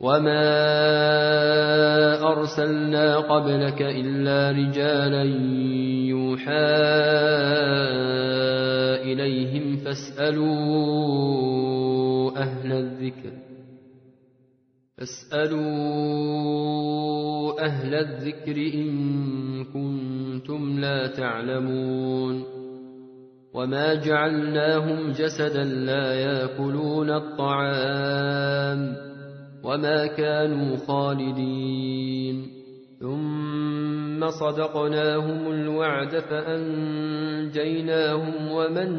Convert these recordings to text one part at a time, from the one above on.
وما أرسلنا قبلك إلا رجالا يوحى إليهم فاسألوا أهل الذكر فاسألوا أهل الذكر إن كنتم لا تعلمون وما جعلناهم جسدا لا يأكلون الطعام وما كانوا خالدين ثم صدقناهم الوعد فأنجيناهم ومن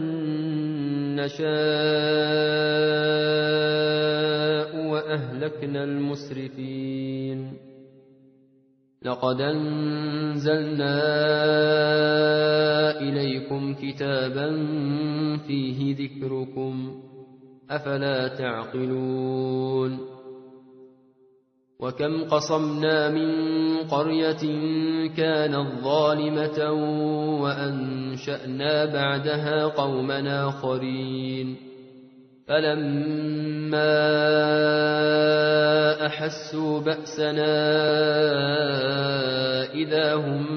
نشاء وأهلكنا المسرفين لقد أنزلنا إليكم كتابا فيه ذكركم أفلا تعقلون وكم قصمنا من قرية كانت ظالمة وأنشأنا بعدها قوما آخرين فلما أحسوا بأسنا إذا هم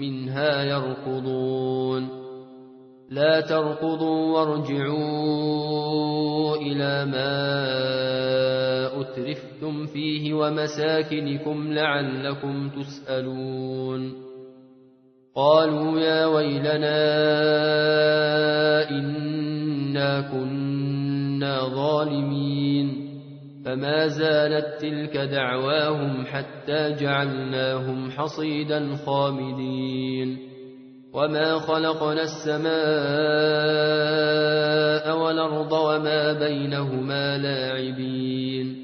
منها يركضون لا تركضوا وارجعوا إلى ما أترفتم فيه ومساكنكم لعلكم تسألون قالوا يا ويلنا إنا كنا ظالمين فما زالت تلك دعواهم حتى جعلناهم حصيدا خامدين وما خلقنا السماء والأرض وما بينهما لاعبين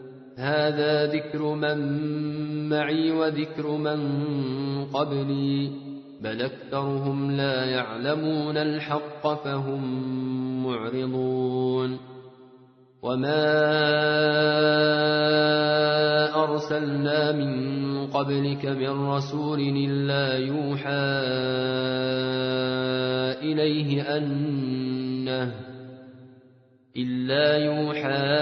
هذا ذكر من معي وذكر من قبلي. بل أكثرهم لا يعلمون الحق فهم معرضون. وما أرسلنا من قبلك من رسول إلا يوحى إليه أنه إلا يوحى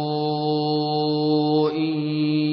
إن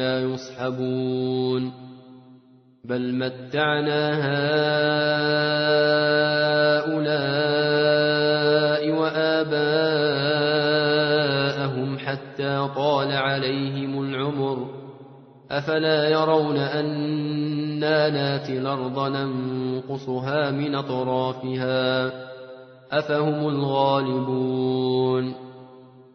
يصحبون بل متعنا هؤلاء وآباءهم حتى طال عليهم العمر أفلا يرون أنا ناتي الأرض ننقصها من أطرافها أفهم الغالبون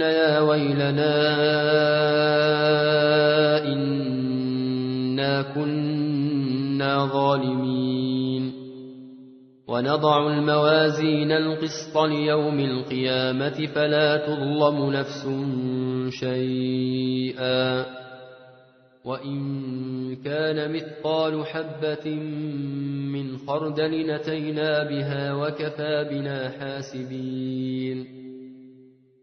يا ويلنا إنا كنا ظالمين ونضع الموازين القسط ليوم القيامة فلا تظلم نفس شيئا وإن كان مثقال حبة من خردل نتينا بها وكفى بنا حاسبين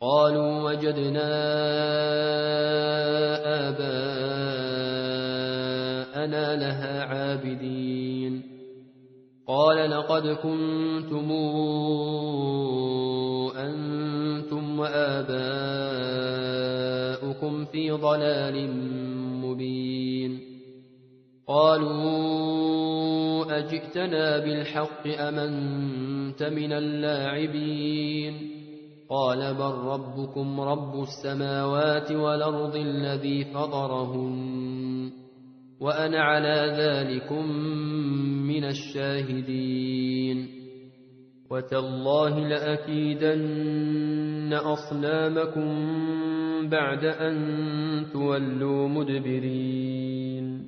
قالوا وجدنا آباءنا لها عابدين. قال لقد كنتم أنتم وآباؤكم في ضلال مبين. قالوا أجئتنا بالحق أمنت من اللاعبين؟ قال بل ربكم رب السماوات والأرض الذي فطرهن وأنا على ذلكم من الشاهدين وتالله لأكيدن أصنامكم بعد أن تولوا مدبرين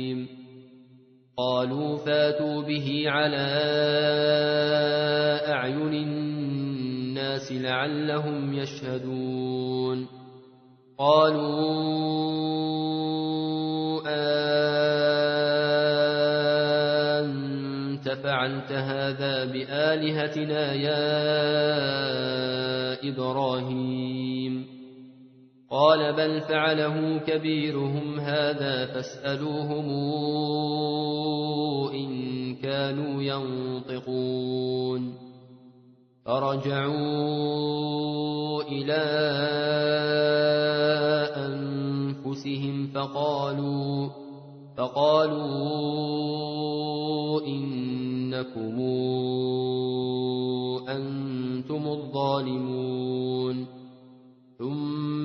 قالوا فاتوا به على أعين الناس لعلهم يشهدون. قالوا أنت فعلت هذا بآلهتنا يا إبراهيم؟ قال بل فعله كبيرهم هذا فاسألوهم إن كانوا ينطقون. فرجعوا إلى أنفسهم فقالوا فقالوا إنكم أنتم الظالمون.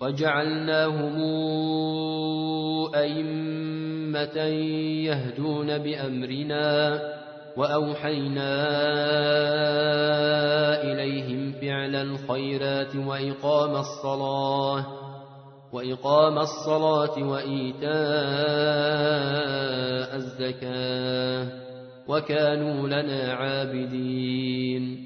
وجعلناهم أئمة يهدون بأمرنا وأوحينا إليهم فعل الخيرات وإقام الصلاة وإقام الصلاة وإيتاء الزكاة وكانوا لنا عابدين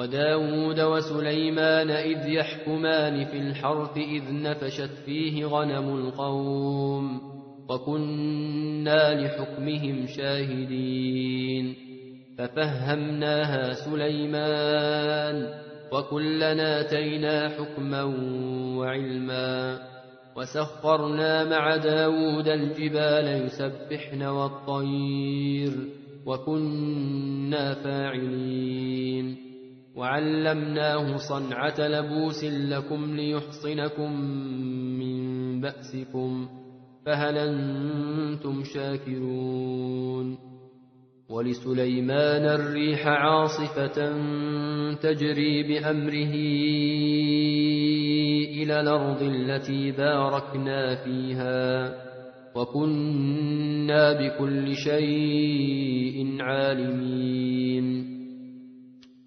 وداود وسليمان إذ يحكمان في الحرث إذ نفشت فيه غنم القوم وكنا لحكمهم شاهدين ففهمناها سليمان وكلنا آتينا حكما وعلما وسخرنا مع داود الجبال يسبحن والطير وكنا فاعلين وعلمناه صنعة لبوس لكم ليحصنكم من بأسكم فهل أنتم شاكرون ولسليمان الريح عاصفة تجري بأمره إلى الأرض التي باركنا فيها وكنا بكل شيء عالمين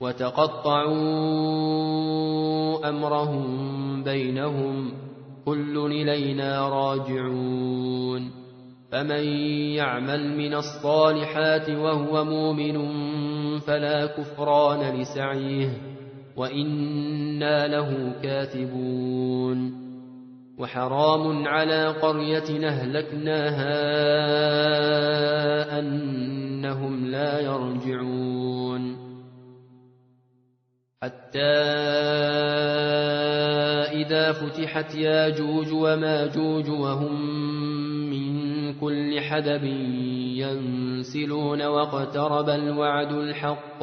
وتقطعوا أمرهم بينهم كل إلينا راجعون فمن يعمل من الصالحات وهو مؤمن فلا كفران لسعيه وإنا له كاتبون وحرام على قرية أهلكناها أنهم لا يرجعون حتى إذا فتحت ياجوج وماجوج وهم من كل حدب ينسلون واقترب الوعد الحق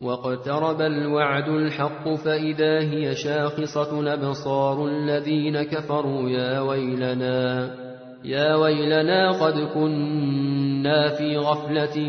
واقترب الوعد الحق فإذا هي شاخصة أبصار الذين كفروا يا ويلنا يا ويلنا قد كنا في غفلة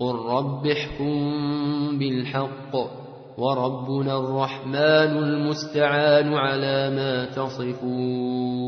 قل رب احكم بالحق وربنا الرحمن المستعان على ما تصفون